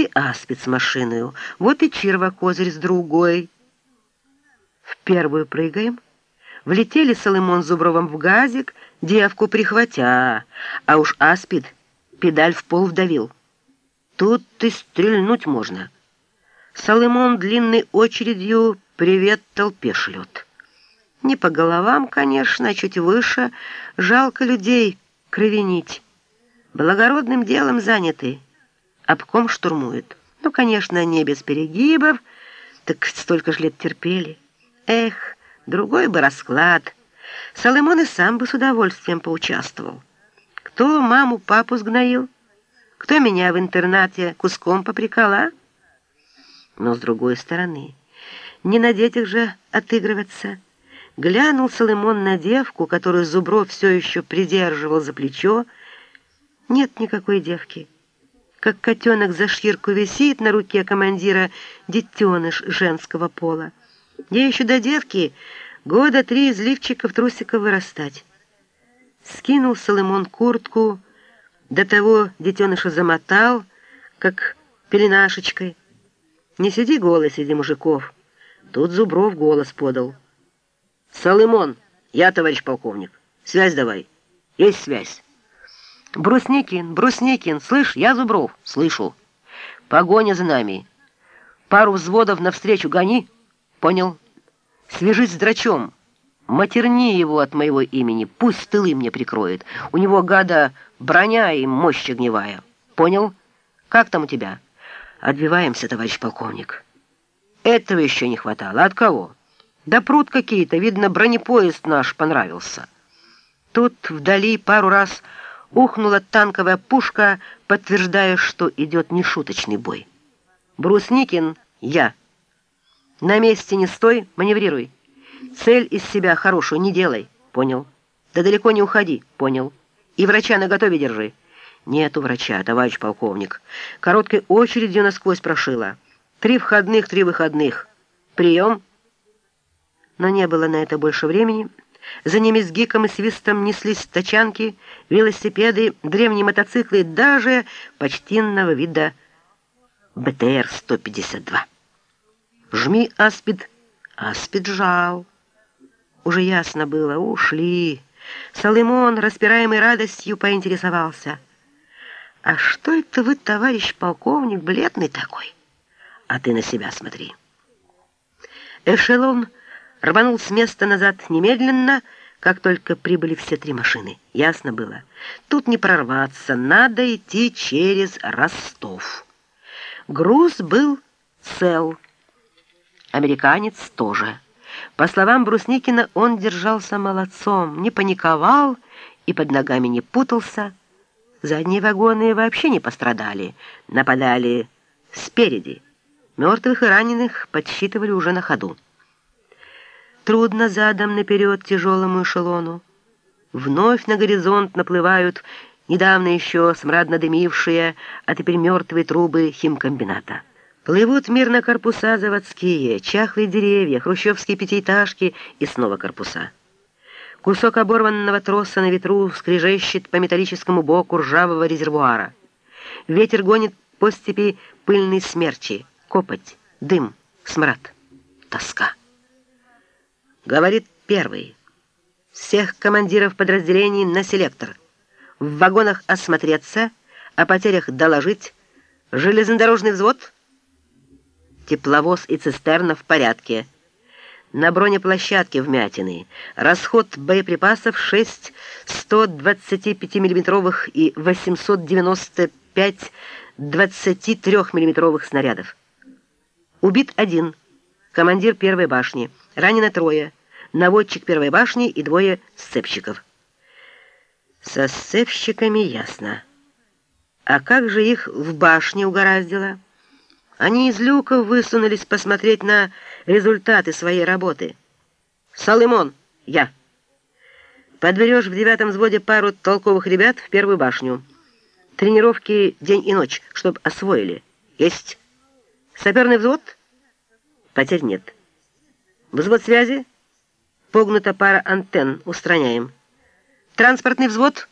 и аспид с машиною, вот и черва-козырь с другой. В первую прыгаем. Влетели Соломон Зубровым в газик, девку прихватя, а уж аспид педаль в пол вдавил. Тут ты стрельнуть можно. Соломон длинной очередью привет толпе шлет. Не по головам, конечно, а чуть выше. Жалко людей кровенить. Благородным делом заняты. Обком штурмует. Ну, конечно, не без перегибов. Так столько ж лет терпели. Эх, другой бы расклад. Соломон и сам бы с удовольствием поучаствовал. Кто маму, папу сгноил? Кто меня в интернате куском попрекал, а? Но с другой стороны, не на детях же отыгрываться. Глянул Соломон на девку, которую Зубров все еще придерживал за плечо. Нет никакой девки. Как котенок за шкирку висит на руке командира детеныш женского пола. Я еще до девки года три из лифчиков трусиков вырастать. Скинул Соломон куртку, до того детеныша замотал, как пеленашечкой. «Не сиди голый среди мужиков». Тут Зубров голос подал. «Солымон, я, товарищ полковник. Связь давай. Есть связь». «Брусникин, Брусникин, слышь, я Зубров». «Слышу. Погоня за нами. Пару взводов навстречу гони». «Понял. Свяжись с драчом. Матерни его от моего имени. Пусть тылы мне прикроет. У него, гада, броня и мощь огневая. Понял? Как там у тебя?» «Отбиваемся, товарищ полковник». «Этого еще не хватало. От кого?» Да пруд какие-то, видно, бронепоезд наш понравился. Тут вдали пару раз ухнула танковая пушка, подтверждая, что идет нешуточный бой. Брусникин, я. На месте не стой, маневрируй. Цель из себя хорошую не делай, понял. Да далеко не уходи, понял. И врача наготове держи. Нету врача, товарищ полковник. Короткой очередью насквозь прошила. Три входных, три выходных. Прием но не было на это больше времени. За ними с гиком и свистом неслись тачанки, велосипеды, древние мотоциклы и даже почтенного вида БТР-152. «Жми, Аспид!» Аспид жал. Уже ясно было, ушли. Соломон, распираемый радостью, поинтересовался. «А что это вы, товарищ полковник, бледный такой? А ты на себя смотри». Эшелон рванул с места назад немедленно, как только прибыли все три машины. Ясно было, тут не прорваться, надо идти через Ростов. Груз был цел, американец тоже. По словам Брусникина, он держался молодцом, не паниковал и под ногами не путался. Задние вагоны вообще не пострадали, нападали спереди. Мертвых и раненых подсчитывали уже на ходу. Трудно задом наперед тяжелому эшелону. Вновь на горизонт наплывают недавно еще смрадно дымившие, а теперь мертвые трубы химкомбината. Плывут мирно корпуса заводские, чахлые деревья, хрущевские пятиэтажки и снова корпуса. Кусок оборванного троса на ветру скрежещет по металлическому боку ржавого резервуара. Ветер гонит по степи пыльные смерчи, копоть, дым, смрад, тоска. Говорит первый. Всех командиров подразделений на селектор. В вагонах осмотреться, о потерях доложить. Железнодорожный взвод. Тепловоз и цистерна в порядке. На бронеплощадке вмятины. Расход боеприпасов 6 125 миллиметровых и 895 23 миллиметровых снарядов. Убит один. Командир первой башни. Ранено трое. Наводчик первой башни и двое сцепщиков. Со сцепщиками ясно. А как же их в башне угораздило? Они из люков высунулись посмотреть на результаты своей работы. «Солымон, я!» «Подберешь в девятом взводе пару толковых ребят в первую башню. Тренировки день и ночь, чтоб освоили. Есть. Саперный взвод? Потерь нет». Взвод связи. Погнута пара антенн. Устраняем. Транспортный взвод.